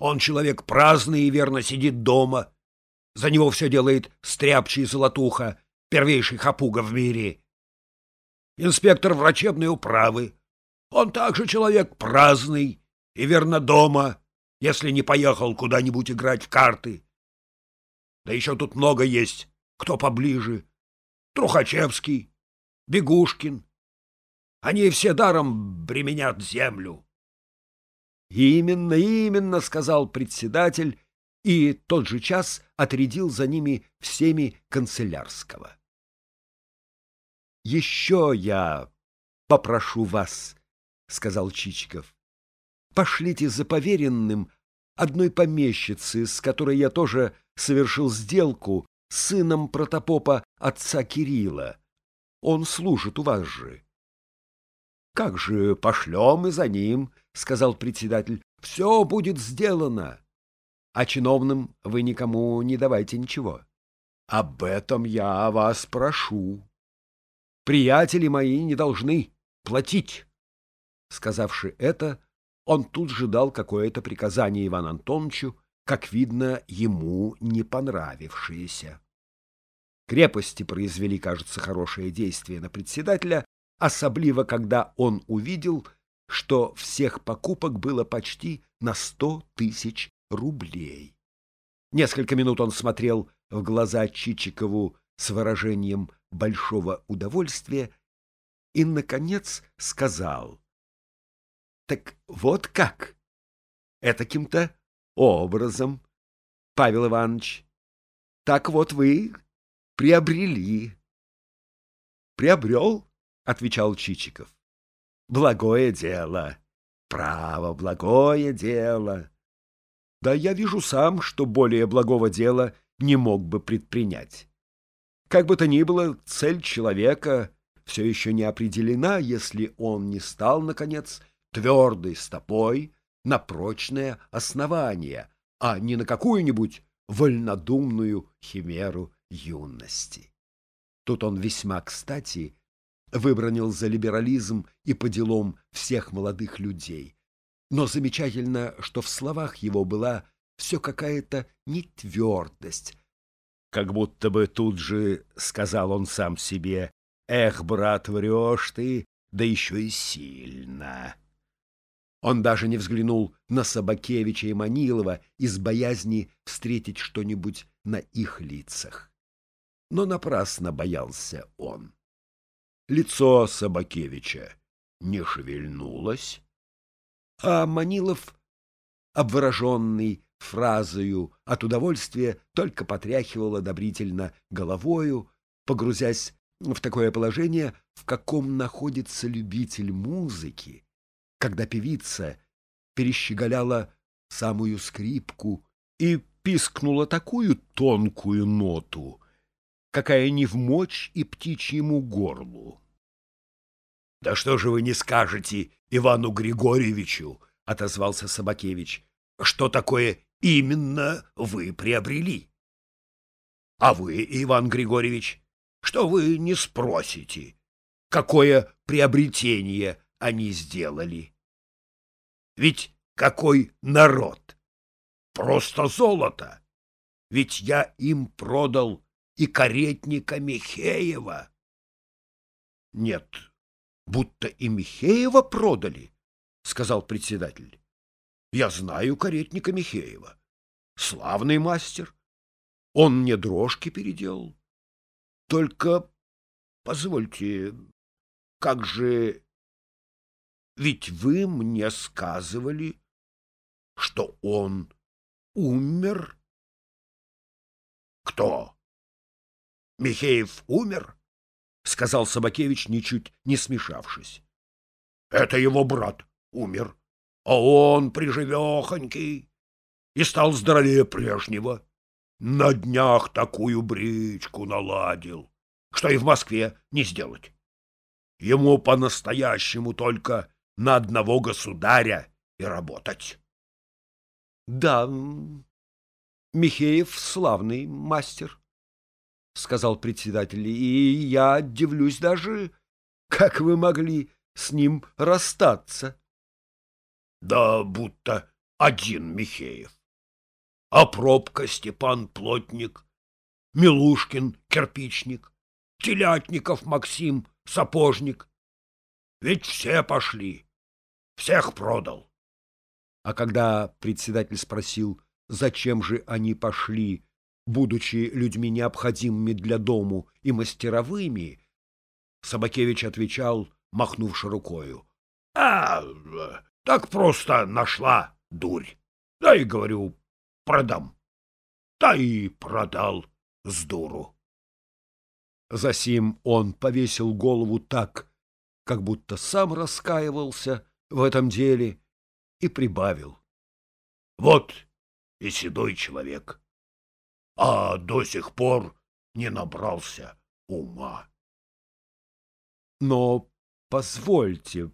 Он человек праздный и верно сидит дома. За него все делает стряпчий золотуха, первейший хапуга в мире. Инспектор врачебной управы. Он также человек праздный и верно дома, если не поехал куда-нибудь играть в карты. Да еще тут много есть, кто поближе. Трухачевский, Бегушкин. Они все даром бременят землю. «Именно, именно», — сказал председатель, и тот же час отрядил за ними всеми канцелярского. «Еще я попрошу вас», — сказал Чичиков. «Пошлите за поверенным одной помещицы, с которой я тоже совершил сделку, сыном протопопа отца Кирилла. Он служит у вас же. — Как же пошлем и за ним, — сказал председатель. — Все будет сделано. А чиновным вы никому не давайте ничего. Об этом я вас прошу. Приятели мои не должны платить. Сказавши это, он тут же дал какое-то приказание Ивану Антоновичу, как видно, ему не понравившееся. Крепости произвели, кажется, хорошее действие на председателя, особливо когда он увидел, что всех покупок было почти на сто тысяч рублей. Несколько минут он смотрел в глаза Чичикову с выражением большого удовольствия и, наконец, сказал, «Так вот как? Этаким-то образом, Павел Иванович. Так вот вы приобрели. Приобрел, отвечал Чичиков. Благое дело. Право, благое дело. Да я вижу сам, что более благого дела не мог бы предпринять. Как бы то ни было, цель человека все еще не определена, если он не стал, наконец, твердой стопой на прочное основание, а не на какую-нибудь вольнодумную химеру юности. Тут он весьма кстати выбронил за либерализм и по делам всех молодых людей. Но замечательно, что в словах его была все какая-то нетвердость. Как будто бы тут же сказал он сам себе, «Эх, брат, врешь ты, да еще и сильно». Он даже не взглянул на Собакевича и Манилова из боязни встретить что-нибудь на их лицах. Но напрасно боялся он. Лицо Собакевича не шевельнулось, а Манилов, обвороженный фразою от удовольствия, только потряхивал одобрительно головою, погрузясь в такое положение, в каком находится любитель музыки, когда певица перещеголяла самую скрипку и пискнула такую тонкую ноту, какая не в мочь и птичьему горлу. — Да что же вы не скажете Ивану Григорьевичу, — отозвался Собакевич, — что такое именно вы приобрели? — А вы, Иван Григорьевич, что вы не спросите, какое приобретение они сделали. Ведь какой народ! Просто золото! Ведь я им продал и каретника Михеева. — Нет, будто и Михеева продали, — сказал председатель. — Я знаю каретника Михеева. Славный мастер. Он мне дрожки переделал. Только, позвольте, как же ведь вы мне сказывали, что он умер. Кто? Михеев умер? сказал Собакевич, ничуть не смешавшись. Это его брат умер, а он приживехонький и стал здоровее прежнего. На днях такую бричку наладил, что и в Москве не сделать. Ему по-настоящему только на одного государя и работать. — Да, Михеев славный мастер, — сказал председатель, — и я дивлюсь даже, как вы могли с ним расстаться. — Да будто один Михеев. А пробка Степан Плотник, Милушкин Кирпичник, Телятников Максим Сапожник. Ведь все пошли, всех продал. А когда председатель спросил, зачем же они пошли, будучи людьми необходимыми для дому и мастеровыми, Собакевич отвечал, махнувши рукою. — А, так просто нашла дурь. Да и, говорю, продам. Да и продал с дуру. Засим он повесил голову так, как будто сам раскаивался в этом деле, и прибавил. Вот и седой человек, а до сих пор не набрался ума. Но позвольте,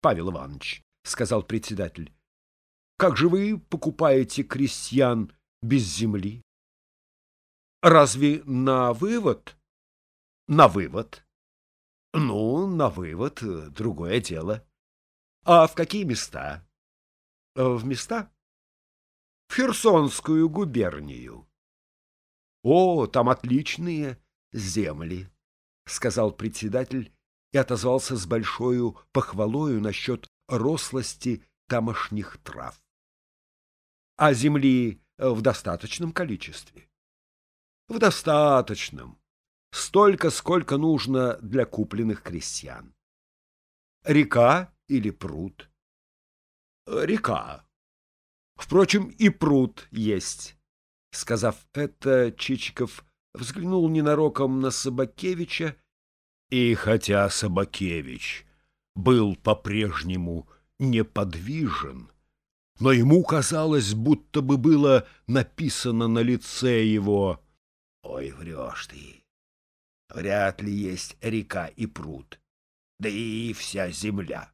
Павел Иванович, — сказал председатель, — как же вы покупаете крестьян без земли? Разве на вывод? На вывод. Ну, на вывод — другое дело. А в какие места? В места? В Херсонскую губернию. О, там отличные земли, — сказал председатель и отозвался с большой похвалою насчет рослости тамошних трав. А земли в достаточном количестве? В достаточном. Столько, сколько нужно для купленных крестьян. Река или пруд? Река. Впрочем, и пруд есть. Сказав это, Чичиков взглянул ненароком на Собакевича, и хотя Собакевич был по-прежнему неподвижен, но ему казалось, будто бы было написано на лице его «Ой, врешь ты! Вряд ли есть река и пруд, да и вся земля».